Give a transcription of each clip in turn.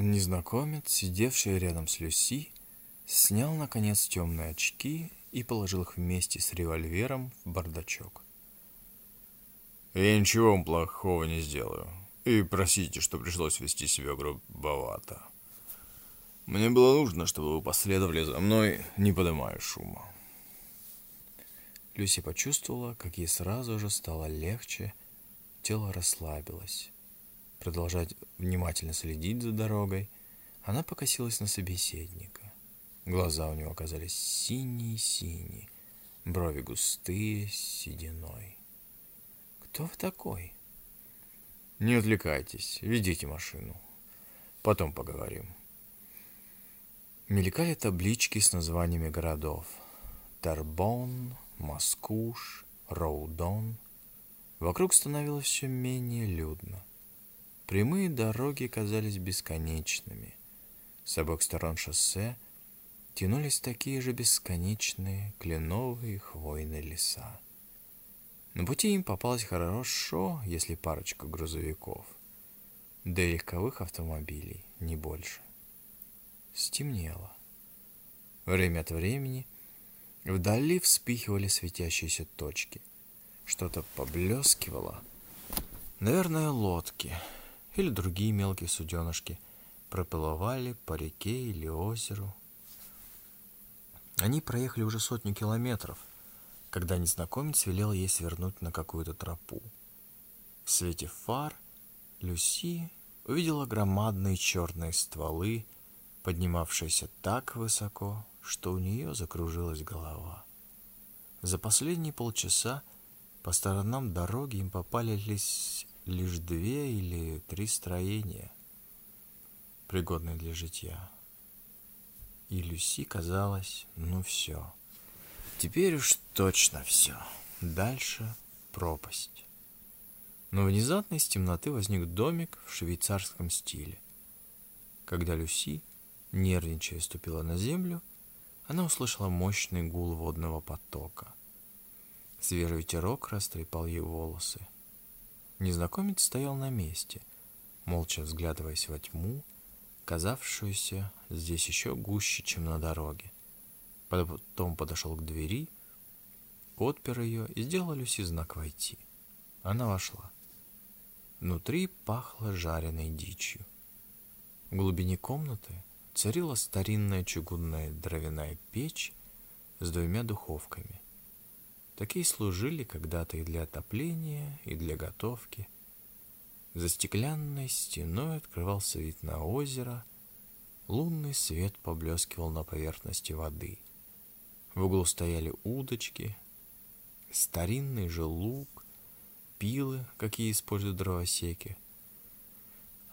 Незнакомец, сидевший рядом с Люси, снял, наконец, темные очки и положил их вместе с револьвером в бардачок. «Я ничего вам плохого не сделаю. И простите, что пришлось вести себя грубовато. Мне было нужно, чтобы вы последовали за мной, не поднимая шума». Люси почувствовала, как ей сразу же стало легче, тело расслабилось. Продолжать внимательно следить за дорогой, она покосилась на собеседника. Глаза у него оказались синие-синие, брови густые, сединой. «Кто вы такой?» «Не отвлекайтесь, ведите машину. Потом поговорим». Мелькали таблички с названиями городов. Тарбон, Маскуш, Роудон. Вокруг становилось все менее людно. Прямые дороги казались бесконечными. С обоих сторон шоссе – тянулись такие же бесконечные кленовые хвойные леса. На пути им попалось хорошо, если парочка грузовиков, да и легковых автомобилей, не больше. Стемнело. Время от времени вдали вспихивали светящиеся точки. Что-то поблескивало. Наверное, лодки или другие мелкие суденышки проплывали по реке или озеру, они проехали уже сотню километров, когда незнакомец велел ей свернуть на какую-то тропу. В свете фар Люси увидела громадные черные стволы, поднимавшиеся так высоко, что у нее закружилась голова. За последние полчаса по сторонам дороги им попались лишь две или три строения, пригодные для житья. И Люси казалось, ну все. Теперь уж точно все. Дальше пропасть. Но внезапно из темноты возник домик в швейцарском стиле. Когда Люси, нервничая, ступила на землю, она услышала мощный гул водного потока. Свежий ветерок растрепал ей волосы. Незнакомец стоял на месте, молча взглядываясь во тьму, казавшуюся здесь еще гуще, чем на дороге. Потом подошел к двери, отпер ее и сделал Люси знак «Войти». Она вошла. Внутри пахло жареной дичью. В глубине комнаты царила старинная чугунная дровяная печь с двумя духовками. Такие служили когда-то и для отопления, и для готовки – за стеклянной стеной открывался вид на озеро. Лунный свет поблескивал на поверхности воды. В углу стояли удочки, старинный же лук, пилы, какие используют дровосеки.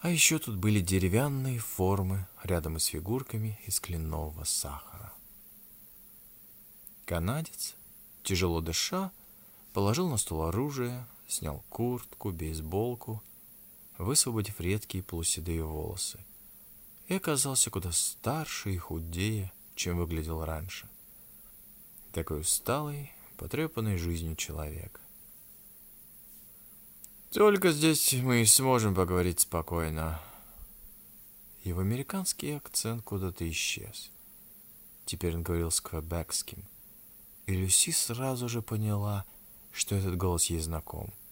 А еще тут были деревянные формы рядом с фигурками из кленового сахара. Канадец, тяжело дыша, положил на стол оружие, снял куртку, бейсболку — высвободив редкие полуседые волосы, и оказался куда старше и худее, чем выглядел раньше. Такой усталый, потрепанный жизнью человек. Только здесь мы и сможем поговорить спокойно. Его американский акцент куда-то исчез. Теперь он говорил с квебекским. И Люси сразу же поняла, что этот голос ей знаком —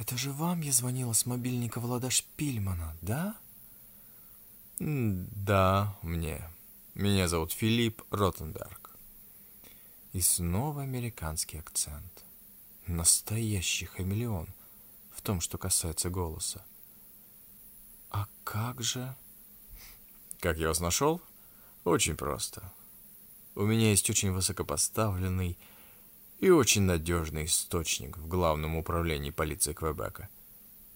это же вам я звонила с мобильника Влада Шпильмана, да? Да, мне. Меня зовут Филипп Ротенберг. И снова американский акцент. Настоящий хамелеон в том, что касается голоса. А как же... Как я вас нашел? Очень просто. У меня есть очень высокопоставленный и очень надежный источник в Главном управлении полиции Квебека.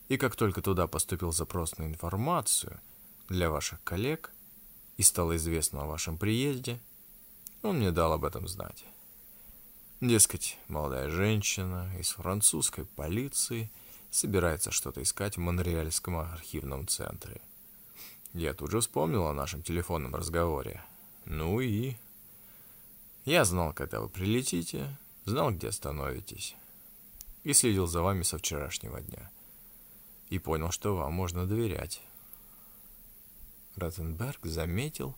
И как только туда поступил запрос на информацию для ваших коллег и стало известно о вашем приезде, он мне дал об этом знать. Дескать, молодая женщина из французской полиции собирается что-то искать в Монреальском архивном центре. Я тут же вспомнил о нашем телефонном разговоре. Ну и... Я знал, когда вы прилетите, знал, где остановитесь, и следил за вами со вчерашнего дня. И понял, что вам можно доверять. Ротенберг заметил,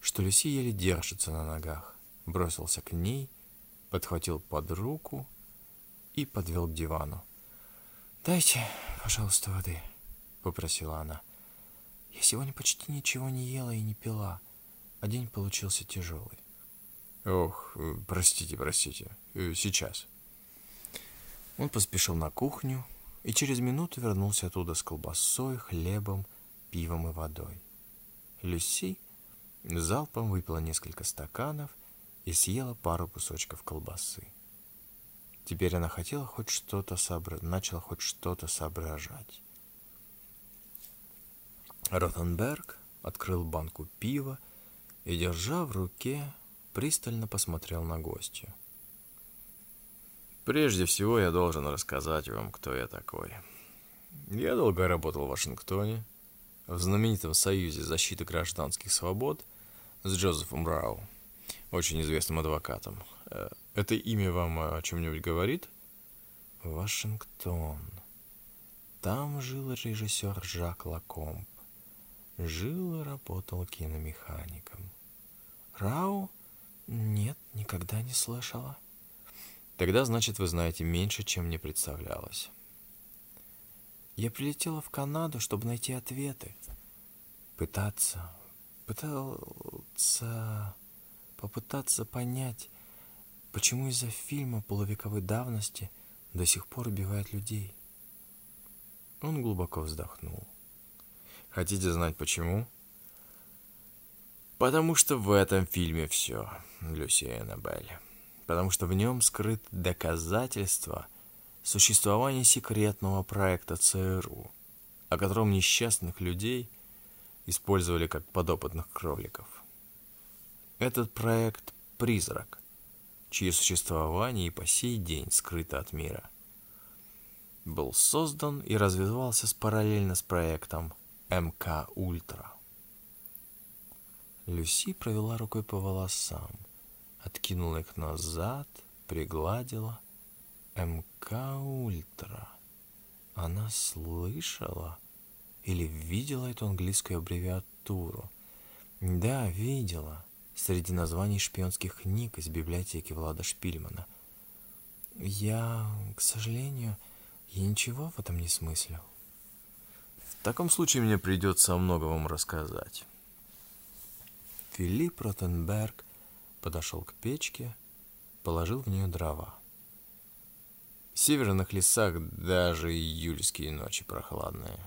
что Люси еле держится на ногах, бросился к ней, подхватил под руку и подвел к дивану. «Дайте, пожалуйста, воды», — попросила она. «Я сегодня почти ничего не ела и не пила, а день получился тяжелый». «Ох, простите, простите, э, сейчас». Он поспешил на кухню и через минуту вернулся оттуда с колбасой, хлебом, пивом и водой. Люси залпом выпила несколько стаканов и съела пару кусочков колбасы. Теперь она хотела хоть что-то соображать, начала хоть что-то соображать. Ротенберг открыл банку пива и, держа в руке, пристально посмотрел на гостью. Прежде всего я должен рассказать вам, кто я такой. Я долго работал в Вашингтоне, в знаменитом Союзе защиты гражданских свобод с Джозефом Рау, очень известным адвокатом. Э, это имя вам о чем-нибудь говорит? Вашингтон. Там жил режиссер Жак Лакомб. Жил и работал киномехаником. Рау? Нет, никогда не слышала. Тогда, значит, вы знаете меньше, чем мне представлялось. Я прилетела в Канаду, чтобы найти ответы. Пытаться, пытаться, попытаться понять, почему из-за фильма полувековой давности до сих пор убивают людей. Он глубоко вздохнул. Хотите знать почему? Потому что в этом фильме все, Люси Эннабель. Потому что в нем скрыт доказательства – существование секретного проекта ЦРУ, о котором несчастных людей использовали как подопытных кроликов. Этот проект – призрак, чье существование и по сей день скрыто от мира. Был создан и развивался параллельно с проектом МК Ультра. Люси провела рукой по волосам, откинула их назад, пригладила – МК Ультра. Она слышала или видела эту английскую аббревиатуру? Да, видела. Среди названий шпионских книг из библиотеки Влада Шпильмана. Я, к сожалению, я ничего в этом не смыслю. В таком случае мне придется о многом вам рассказать. Филипп Ротенберг подошел к печке, положил в нее дрова. В северных лесах даже июльские ночи прохладные.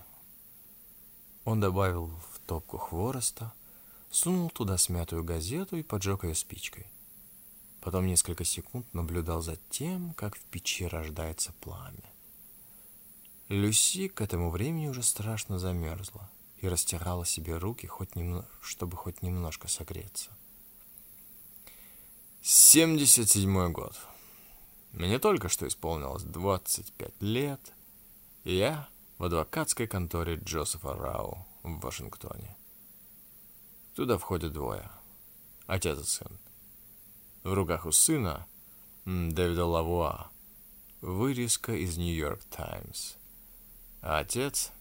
Он добавил в топку хвороста, сунул туда смятую газету и поджег ее спичкой. Потом несколько секунд наблюдал за тем, как в печи рождается пламя. Люси к этому времени уже страшно замерзла и растирала себе руки, хоть немно... чтобы хоть немножко согреться. Семьдесят седьмой год. Мне только что исполнилось 25 лет, и я в адвокатской конторе Джозефа Рау в Вашингтоне. Туда входят двое. Отец и сын. В руках у сына Дэвида Лавуа. Вырезка из Нью-Йорк Таймс. А отец...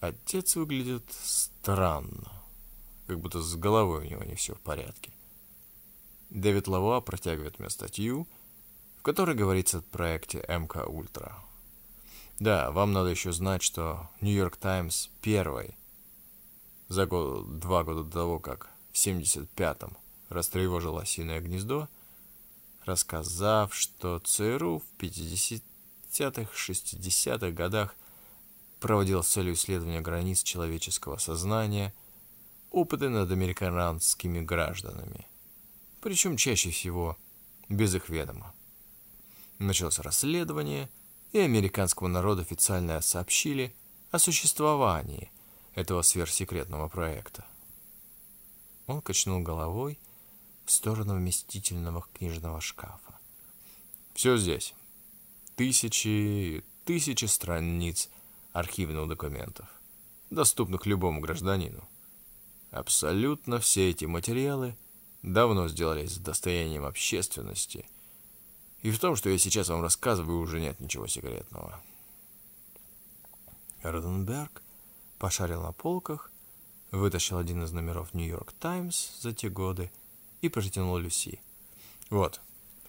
Отец выглядит странно. Как будто с головой у него не все в порядке. Дэвид Лавуа протягивает мне статью, которой говорится о проекте МК Ультра. Да, вам надо еще знать, что Нью-Йорк Таймс первый, за год, два года до того, как в 75-м растревожило осиное гнездо, рассказав, что ЦРУ в 50-х, 60-х годах проводил с целью исследования границ человеческого сознания опыты над американскими гражданами, причем чаще всего без их ведома. Началось расследование, и американскому народу официально сообщили о существовании этого сверхсекретного проекта. Он качнул головой в сторону вместительного книжного шкафа. Все здесь. Тысячи, тысячи страниц архивных документов, доступных любому гражданину. Абсолютно все эти материалы давно сделались достоянием общественности – и в том, что я сейчас вам рассказываю, уже нет ничего секретного. Роденберг пошарил на полках вытащил один из номеров «Нью-Йорк Таймс» за те годы и протянул Люси. «Вот,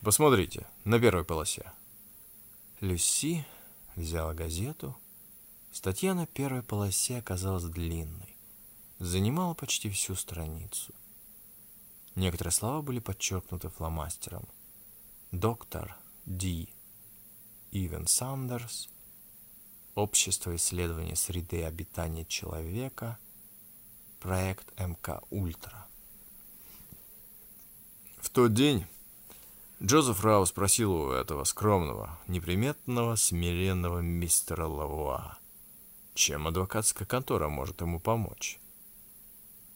посмотрите, на первой полосе». Люси взяла газету. Статья на первой полосе оказалась длинной, занимала почти всю страницу. Некоторые слова были подчеркнуты фломастером. Доктор Ди Ивен Сандерс, Общество исследования среды обитания человека, проект МК Ультра. В тот день Джозеф Рау спросил у этого скромного, неприметного, смиренного мистера Лавуа, чем адвокатская контора может ему помочь.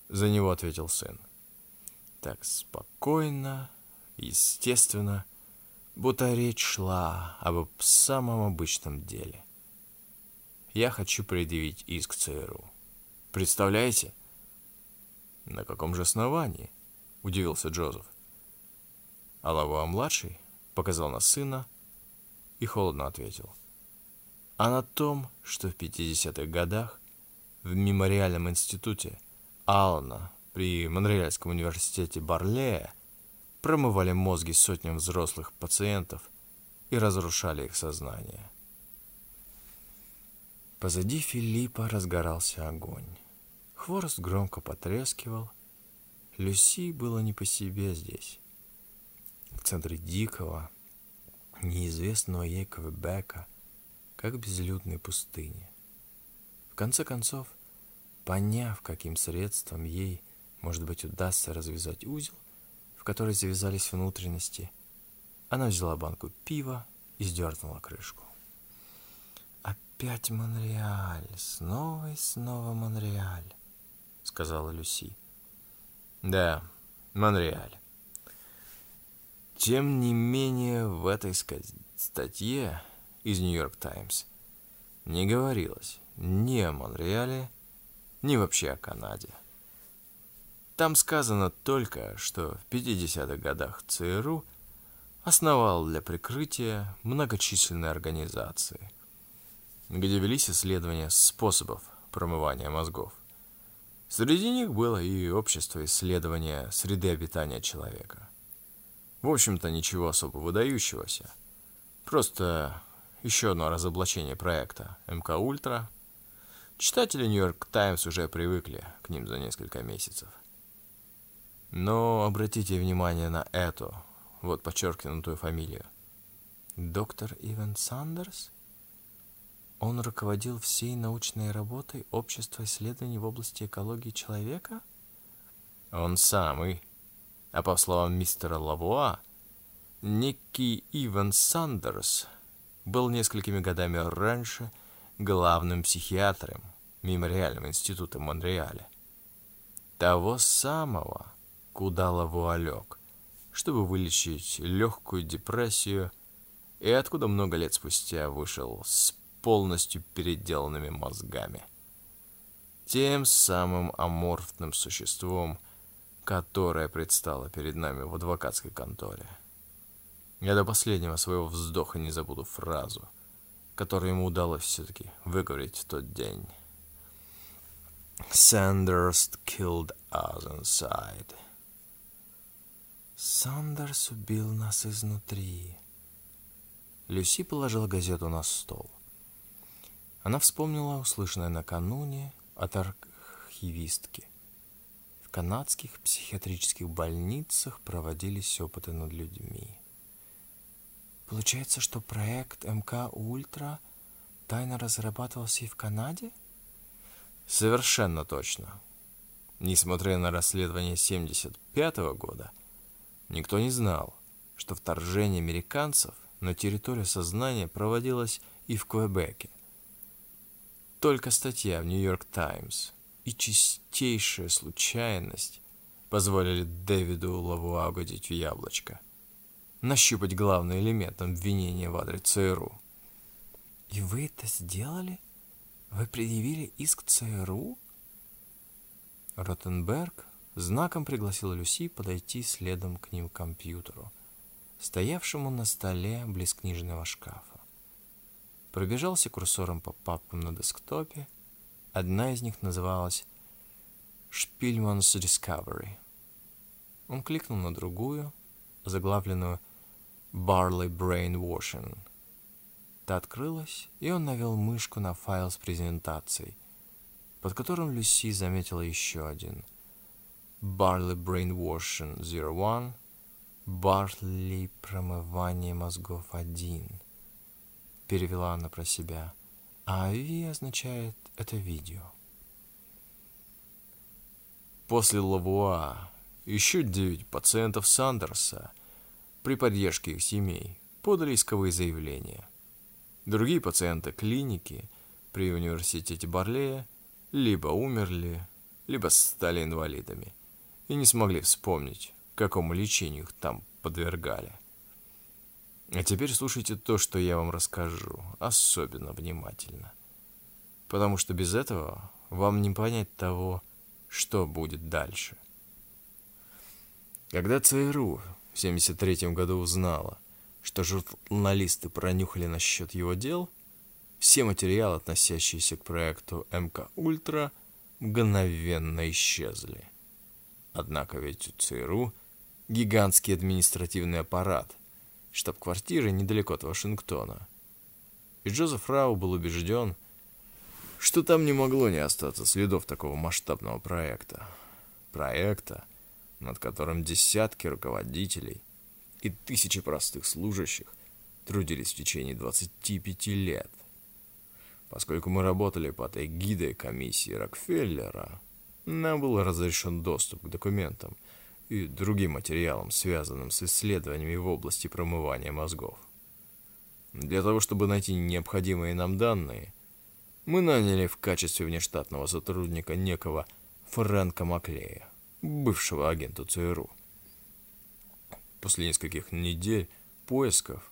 За него ответил сын. Так спокойно, естественно, будто речь шла об самом обычном деле. Я хочу предъявить иск ЦРУ. Представляете? На каком же основании? Удивился Джозеф. Алава-младший показал на сына и холодно ответил. А на том, что в 50-х годах в мемориальном институте Алана при Монреальском университете Барлея промывали мозги сотням взрослых пациентов и разрушали их сознание. Позади Филиппа разгорался огонь. Хворост громко потрескивал. Люси было не по себе здесь в центре дикого, неизвестного ей Квебека, как безлюдной пустыни. В конце концов, поняв, каким средством ей, может быть, удастся развязать узел, в который завязались внутренности, она взяла банку пива и сдернула крышку. «Опять Монреаль, снова и снова Монреаль», — сказала Люси. «Да, Монреаль. Тем не менее, в этой статье из Нью-Йорк Таймс не говорилось ни о Монреале, ни вообще о Канаде. Там сказано только, что в 50-х годах ЦРУ основал для прикрытия многочисленные организации, где велись исследования способов промывания мозгов. Среди них было и общество исследования среды обитания человека. В общем-то, ничего особо выдающегося. Просто еще одно разоблачение проекта МК Ультра. Читатели Нью-Йорк Таймс уже привыкли к ним за несколько месяцев. Но обратите внимание на эту, вот подчеркнутую фамилию. Доктор Иван Сандерс? Он руководил всей научной работой Общества исследований в области экологии человека? Он самый. А по словам мистера Лавуа, некий Иван Сандерс был несколькими годами раньше главным психиатром Мемориального института Монреаля. Того самого, куда Лавуа лег, чтобы вылечить легкую депрессию, и откуда много лет спустя вышел с полностью переделанными мозгами. Тем самым аморфным существом – которая предстала перед нами в адвокатской конторе. Я до последнего своего вздоха не забуду фразу, которую ему удалось все-таки выговорить в тот день. Sanders killed us inside. Сандерс убил нас изнутри. Люси положила газету на стол. Она вспомнила услышанное накануне от архивистки канадских психиатрических больницах проводились опыты над людьми. Получается, что проект МК Ультра тайно разрабатывался и в Канаде? Совершенно точно. Несмотря на расследование 75 -го года, никто не знал, что вторжение американцев на территорию сознания проводилось и в Квебеке. Только статья в Нью-Йорк Таймс и чистейшая случайность позволили Дэвиду Лавуа угодить в яблочко. Нащупать главный элемент обвинения в адрес ЦРУ. «И вы это сделали? Вы предъявили иск ЦРУ?» Ротенберг знаком пригласил Люси подойти следом к ним к компьютеру, стоявшему на столе близ книжного шкафа. Пробежался курсором по папкам на десктопе, Одна из них называлась Шпильманс Discovery. Он кликнул на другую, заглавленную Barley Brainwashing. Та открылась, и он навел мышку на файл с презентацией, под которым Люси заметила еще один. Barley Brainwashing 01, Barley Промывание мозгов 1. Перевела она про себя. А V означает это видео. После Лавуа еще девять пациентов Сандерса при поддержке их семей подали исковые заявления. Другие пациенты клиники при университете Барлея либо умерли, либо стали инвалидами и не смогли вспомнить, какому лечению их там подвергали. А теперь слушайте то, что я вам расскажу, особенно внимательно. Потому что без этого вам не понять того, что будет дальше. Когда ЦРУ в 1973 году узнала, что журналисты пронюхали насчет его дел, все материалы, относящиеся к проекту МК Ультра, мгновенно исчезли. Однако ведь у ЦРУ гигантский административный аппарат, штаб-квартира недалеко от Вашингтона. И Джозеф Рау был убежден, что там не могло не остаться следов такого масштабного проекта. Проекта, над которым десятки руководителей и тысячи простых служащих трудились в течение 25 лет. Поскольку мы работали под эгидой комиссии Рокфеллера, нам был разрешен доступ к документам и другим материалам, связанным с исследованиями в области промывания мозгов. Для того, чтобы найти необходимые нам данные – мы наняли в качестве внештатного сотрудника некого Фрэнка Маклея, бывшего агента ЦРУ. После нескольких недель поисков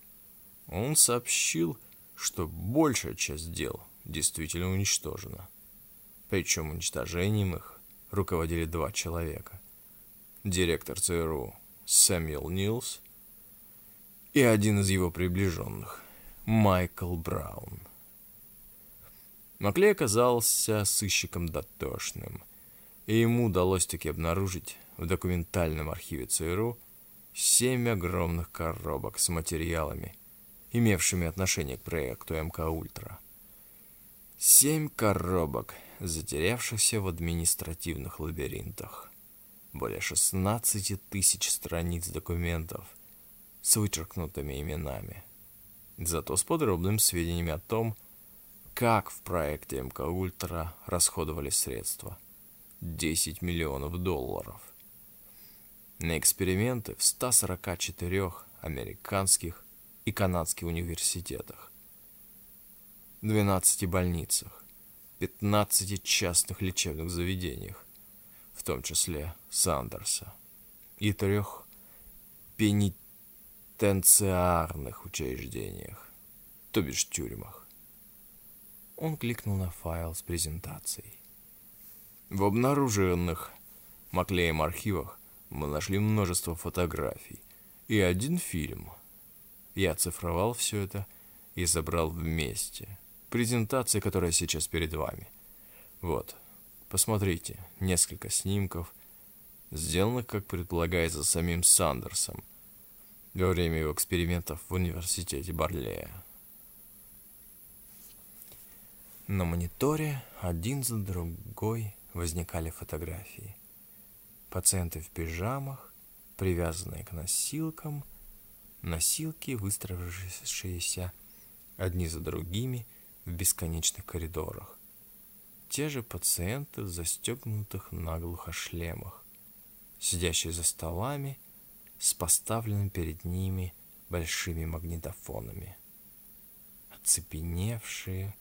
он сообщил, что большая часть дел действительно уничтожена. Причем уничтожением их руководили два человека. Директор ЦРУ Сэмюэл Нилс и один из его приближенных, Майкл Браун. Маклей оказался сыщиком дотошным, и ему удалось таки обнаружить в документальном архиве ЦРУ семь огромных коробок с материалами, имевшими отношение к проекту МК Ультра. Семь коробок, затерявшихся в административных лабиринтах. Более 16 тысяч страниц документов с вычеркнутыми именами. Зато с подробными сведениями о том, как в проекте МК Ультра расходовали средства. 10 миллионов долларов. На эксперименты в 144 американских и канадских университетах, 12 больницах, 15 частных лечебных заведениях, в том числе Сандерса, и трех пенитенциарных учреждениях, то бишь тюрьмах. Он кликнул на файл с презентацией. В обнаруженных Маклеем архивах мы нашли множество фотографий и один фильм. Я оцифровал все это и забрал вместе. Презентация, которая сейчас перед вами. Вот, посмотрите, несколько снимков, сделанных, как предполагается, самим Сандерсом во время его экспериментов в университете Барлея. На мониторе один за другой возникали фотографии. Пациенты в пижамах, привязанные к носилкам, носилки, выстроившиеся одни за другими в бесконечных коридорах. Те же пациенты в застегнутых наглухо шлемах, сидящие за столами с поставленными перед ними большими магнитофонами. Оцепеневшие,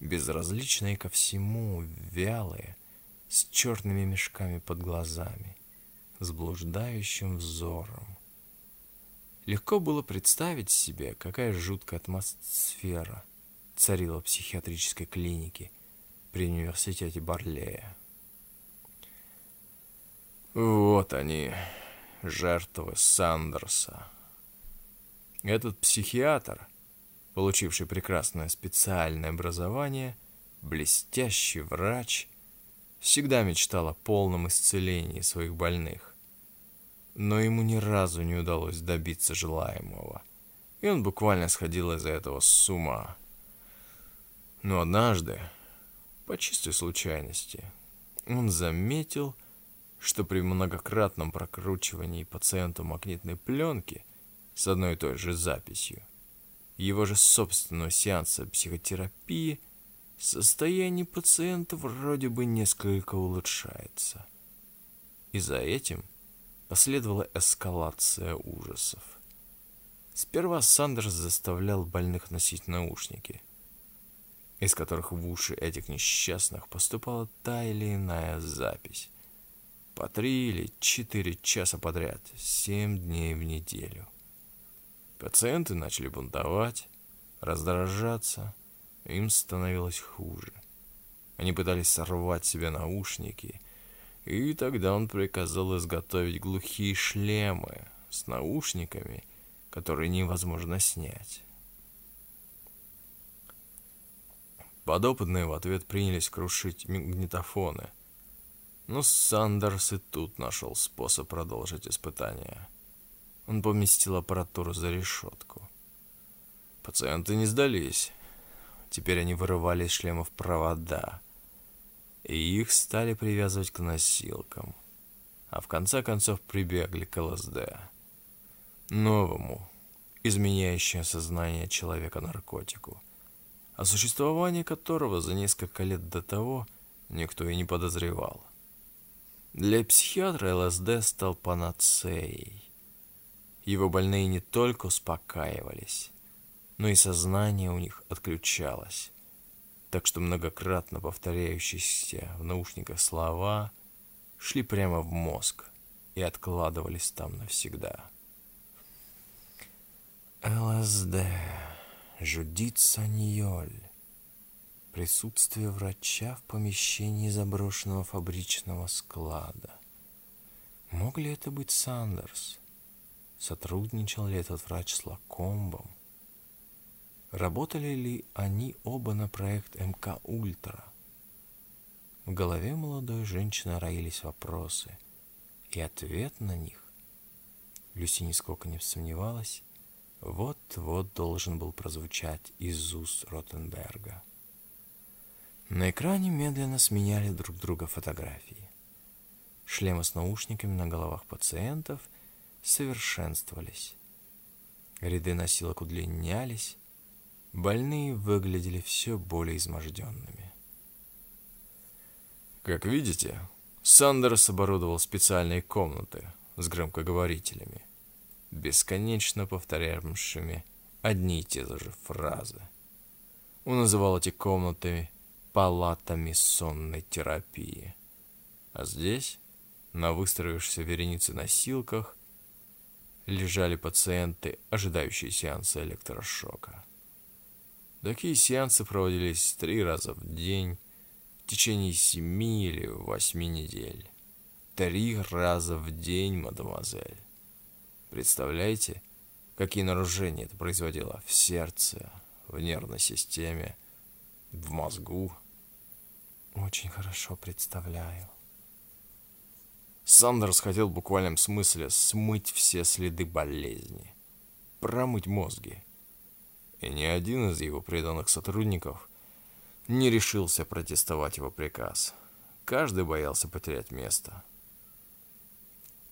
безразличные ко всему, вялые, с черными мешками под глазами, с блуждающим взором. Легко было представить себе, какая жуткая атмосфера царила в психиатрической клинике при университете Барлея. Вот они, жертвы Сандерса. Этот психиатр — получивший прекрасное специальное образование, блестящий врач, всегда мечтал о полном исцелении своих больных. Но ему ни разу не удалось добиться желаемого, и он буквально сходил из-за этого с ума. Но однажды, по чистой случайности, он заметил, что при многократном прокручивании пациенту магнитной пленки с одной и той же записью его же собственного сеанса психотерапии состояние пациента вроде бы несколько улучшается. И за этим последовала эскалация ужасов. Сперва Сандерс заставлял больных носить наушники, из которых в уши этих несчастных поступала та или иная запись. По три или четыре часа подряд, семь дней в неделю. Пациенты начали бунтовать, раздражаться, им становилось хуже. Они пытались сорвать себе наушники, и тогда он приказал изготовить глухие шлемы с наушниками, которые невозможно снять. Подопытные в ответ принялись крушить магнитофоны, но Сандерс и тут нашел способ продолжить испытания. Он поместил аппаратуру за решетку. Пациенты не сдались. Теперь они вырывали из шлемов провода, и их стали привязывать к носилкам, а в конце концов прибегли к ЛСД. Новому, изменяющему сознание человека наркотику, о существовании которого за несколько лет до того никто и не подозревал. Для психиатра ЛСД стал панацеей. Его больные не только успокаивались, но и сознание у них отключалось. Так что многократно повторяющиеся в наушниках слова шли прямо в мозг и откладывались там навсегда. ЛСД, Жудит Саньоль. Присутствие врача в помещении заброшенного фабричного склада. Мог ли это быть Сандерс? Сотрудничал ли этот врач с Лакомбом? Работали ли они оба на проект МК Ультра? В голове молодой женщины роились вопросы, и ответ на них, Люси нисколько не сомневалась, вот-вот должен был прозвучать из уст Ротенберга. На экране медленно сменяли друг друга фотографии. Шлемы с наушниками на головах пациентов – совершенствовались. Ряды носилок удлинялись, больные выглядели все более изможденными. Как видите, Сандерс оборудовал специальные комнаты с громкоговорителями, бесконечно повторявшими одни и те же фразы. Он называл эти комнаты палатами сонной терапии. А здесь, на выстроившейся веренице носилках, лежали пациенты, ожидающие сеанса электрошока. Такие сеансы проводились три раза в день в течение семи или восьми недель. Три раза в день, мадемуазель. Представляете, какие нарушения это производило в сердце, в нервной системе, в мозгу? Очень хорошо представляю. Сандерс хотел в буквальном смысле смыть все следы болезни, промыть мозги. И ни один из его преданных сотрудников не решился протестовать его приказ. Каждый боялся потерять место.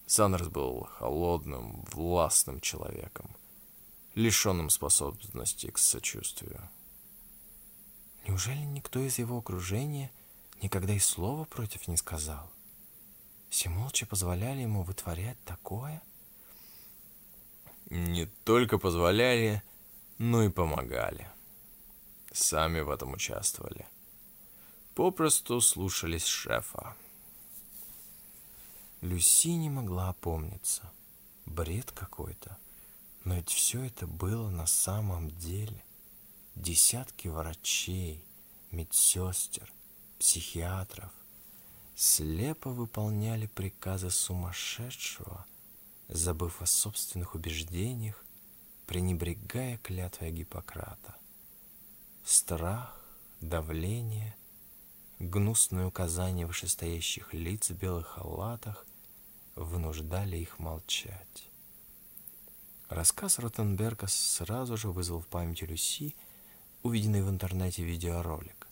Сандерс был холодным, властным человеком, лишенным способности к сочувствию. Неужели никто из его окружения никогда и слова против не сказал? — все молча позволяли ему вытворять такое? Не только позволяли, но и помогали. Сами в этом участвовали. Попросту слушались шефа. Люси не могла опомниться. Бред какой-то. Но ведь все это было на самом деле. Десятки врачей, медсестер, психиатров, слепо выполняли приказы сумасшедшего, забыв о собственных убеждениях, пренебрегая клятвой Гиппократа. Страх, давление, гнусные указания вышестоящих лиц в белых халатах вынуждали их молчать. Рассказ Ротенберга сразу же вызвал в памяти Люси увиденный в интернете видеоролик,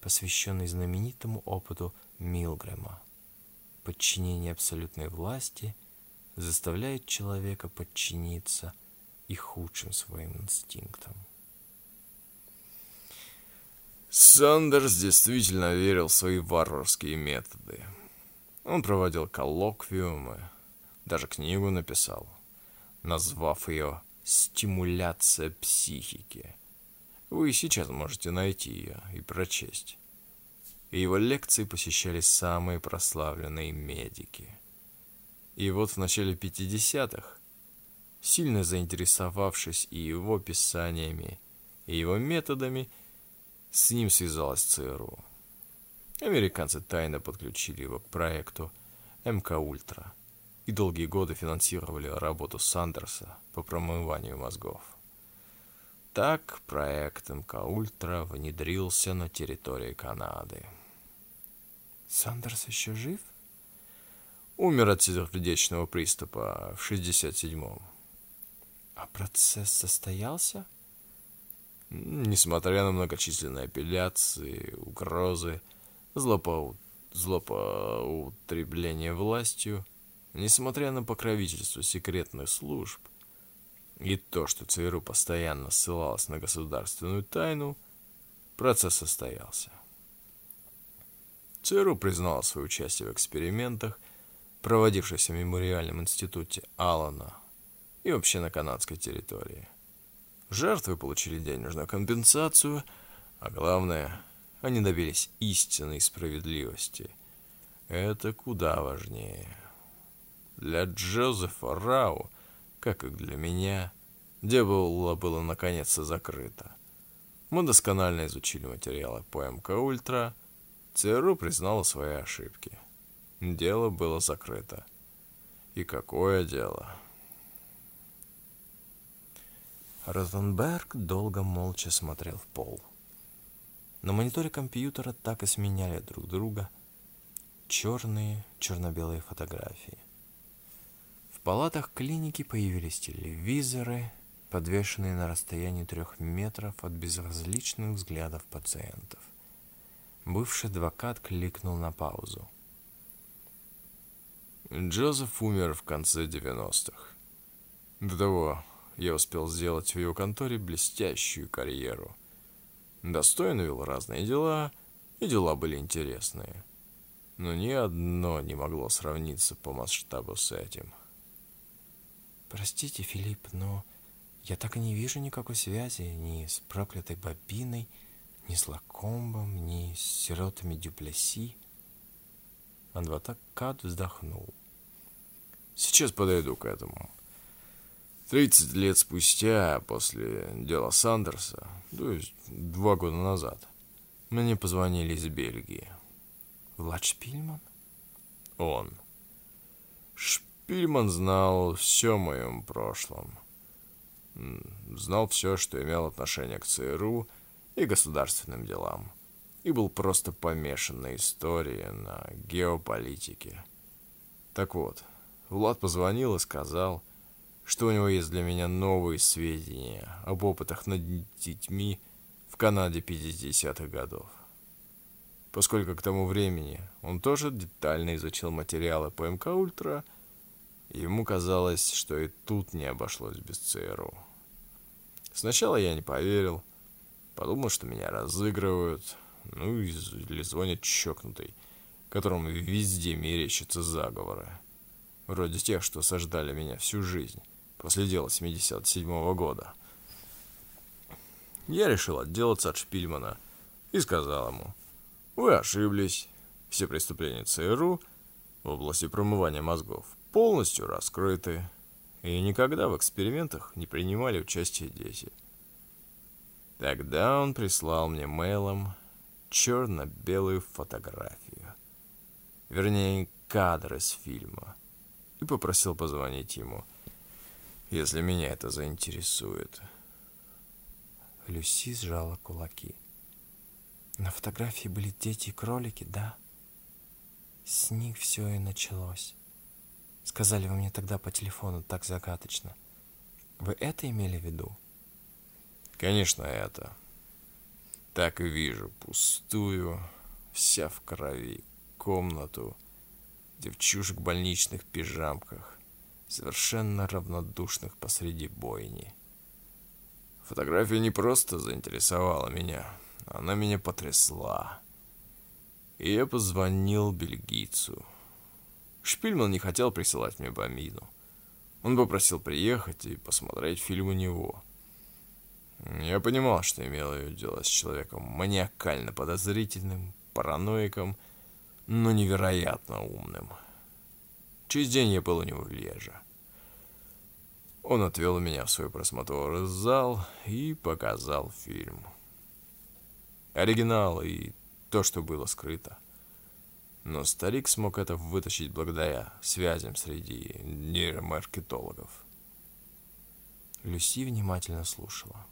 посвященный знаменитому опыту Милгрэма. Подчинение абсолютной власти заставляет человека подчиниться и худшим своим инстинктам. Сандерс действительно верил в свои варварские методы. Он проводил коллоквиумы, даже книгу написал, назвав ее «Стимуляция психики». Вы сейчас можете найти ее и прочесть. Его лекции посещали самые прославленные медики. И вот в начале 50-х, сильно заинтересовавшись и его писаниями, и его методами, с ним связалась ЦРУ. Американцы тайно подключили его к проекту МК Ультра и долгие годы финансировали работу Сандерса по промыванию мозгов. Так проект МК Ультра внедрился на территории Канады. Сандерс еще жив? Умер от сердечного приступа в 67-м. А процесс состоялся? Несмотря на многочисленные апелляции, угрозы, злопоут... злоупотребление властью, несмотря на покровительство секретных служб, и то, что ЦРУ постоянно ссылалась на государственную тайну, процесс состоялся. ЦРУ признала свое участие в экспериментах, проводившихся в мемориальном институте Алана и вообще на канадской территории. Жертвы получили денежную компенсацию, а главное, они добились истинной справедливости. Это куда важнее. Для Джозефа Рау, как и для меня, дело было наконец-то закрыто. Мы досконально изучили материалы по МК Ультра, ЦРУ признала свои ошибки. Дело было закрыто. И какое дело? Розенберг долго молча смотрел в пол. На мониторе компьютера так и сменяли друг друга черные, черно-белые фотографии. В палатах клиники появились телевизоры, подвешенные на расстоянии трех метров от безразличных взглядов пациентов. Бывший адвокат кликнул на паузу. Джозеф умер в конце 90-х. До того я успел сделать в его конторе блестящую карьеру. Достойно вел разные дела, и дела были интересные. Но ни одно не могло сравниться по масштабу с этим. Простите, Филипп, но я так и не вижу никакой связи ни с проклятой бобиной, ни с Лакомбом, ни с сиротами Дюплеси. Адвокат вздохнул. Сейчас подойду к этому. 30 лет спустя, после дела Сандерса, то есть два года назад, мне позвонили из Бельгии. Влад Шпильман? Он. Шпильман знал все о моем прошлом. Знал все, что имел отношение к ЦРУ и государственным делам. И был просто помешан на истории, на геополитике. Так вот, Влад позвонил и сказал, что у него есть для меня новые сведения об опытах над детьми в Канаде 50-х годов. Поскольку к тому времени он тоже детально изучил материалы по МК Ультра, ему казалось, что и тут не обошлось без ЦРУ. Сначала я не поверил, подумал, что меня разыгрывают, ну или звонят чокнутый, которому везде мерещатся заговоры, вроде тех, что сождали меня всю жизнь после дела 77 -го года. Я решил отделаться от Шпильмана и сказал ему, вы ошиблись, все преступления ЦРУ в области промывания мозгов полностью раскрыты, и никогда в экспериментах не принимали участие дети. Тогда он прислал мне мейлом черно-белую фотографию, вернее, кадр из фильма, и попросил позвонить ему – если меня это заинтересует. Люси сжала кулаки. На фотографии были дети и кролики, да? С них все и началось. Сказали вы мне тогда по телефону так загадочно. Вы это имели в виду? Конечно, это. Так и вижу пустую, вся в крови, комнату, девчушек в больничных пижамках, совершенно равнодушных посреди бойни. Фотография не просто заинтересовала меня, она меня потрясла. И я позвонил бельгийцу. Шпильман не хотел присылать мне бомбину. Он попросил приехать и посмотреть фильм у него. Я понимал, что имел дело с человеком маниакально подозрительным, параноиком, но невероятно умным. Через день я был у него в Леже. Он отвел меня в свой просмотровый зал и показал фильм. Оригинал и то, что было скрыто. Но старик смог это вытащить благодаря связям среди нейромаркетологов. Люси внимательно слушала.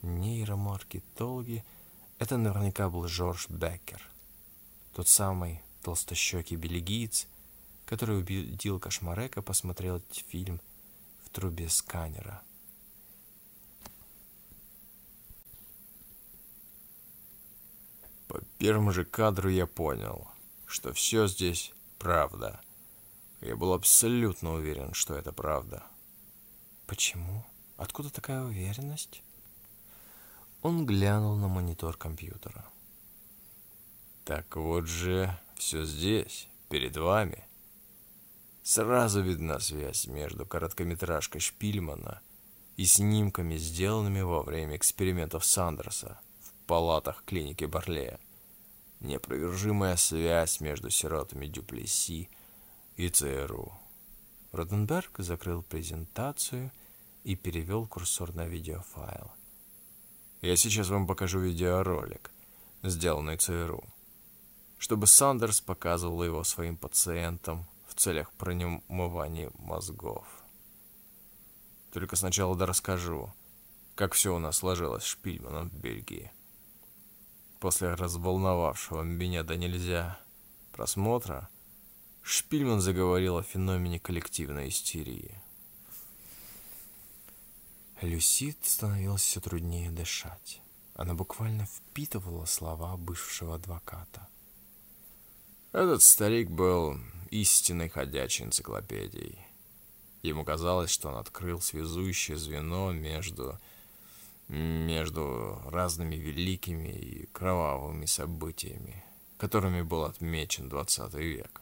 Нейромаркетологи — это наверняка был Жорж Беккер. Тот самый толстощекий бельгиец, который убедил Кошмарека посмотреть фильм в трубе сканера. По первому же кадру я понял, что все здесь правда. Я был абсолютно уверен, что это правда. Почему? Откуда такая уверенность? Он глянул на монитор компьютера. Так вот же, все здесь, перед вами. Сразу видна связь между короткометражкой Шпильмана и снимками, сделанными во время экспериментов Сандерса в палатах клиники Барлея. Неопровержимая связь между сиротами Дюплеси и ЦРУ. Роденберг закрыл презентацию и перевел курсор на видеофайл. Я сейчас вам покажу видеоролик, сделанный ЦРУ, чтобы Сандерс показывал его своим пациентам целях промывания мозгов. Только сначала да расскажу, как все у нас сложилось с Шпильманом в Бельгии. После разволновавшего меня да нельзя просмотра, Шпильман заговорил о феномене коллективной истерии. Люсид становилось все труднее дышать. Она буквально впитывала слова бывшего адвоката. Этот старик был истинной ходячей энциклопедией. Ему казалось, что он открыл связующее звено между, между разными великими и кровавыми событиями, которыми был отмечен 20 век.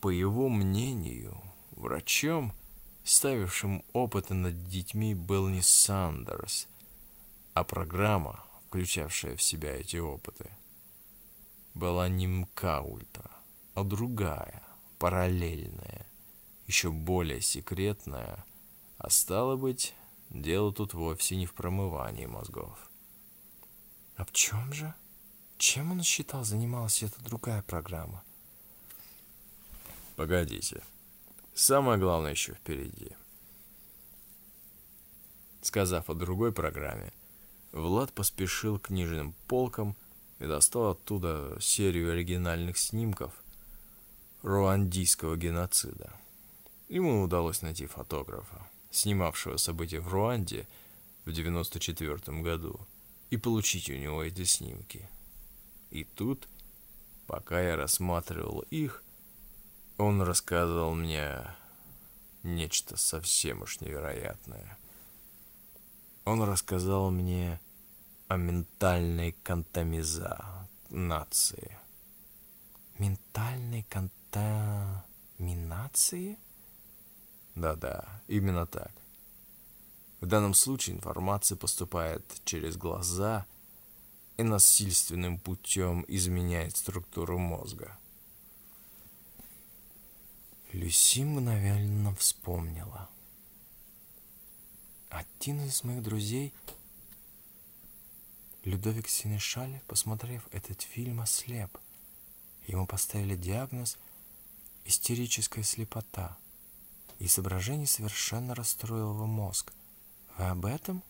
По его мнению, врачом, ставившим опыты над детьми, был не Сандерс, а программа, включавшая в себя эти опыты, была не МК-ультра а другая, параллельная, еще более секретная, а стало быть, дело тут вовсе не в промывании мозгов. А в чем же? Чем он считал занималась эта другая программа? Погодите. Самое главное еще впереди. Сказав о другой программе, Влад поспешил к книжным полкам и достал оттуда серию оригинальных снимков руандийского геноцида. Ему удалось найти фотографа, снимавшего события в Руанде в 94 году, и получить у него эти снимки. И тут, пока я рассматривал их, он рассказывал мне нечто совсем уж невероятное. Он рассказал мне о ментальной контамизации. Ментальной контамизации? Контаминации? Да-да, именно так. В данном случае информация поступает через глаза и насильственным путем изменяет структуру мозга. Люси мгновенно вспомнила. Один из моих друзей, Людовик Синешаль, посмотрев этот фильм, ослеп. Ему поставили диагноз истерическая слепота. Изображение совершенно расстроило его мозг. Вы об этом?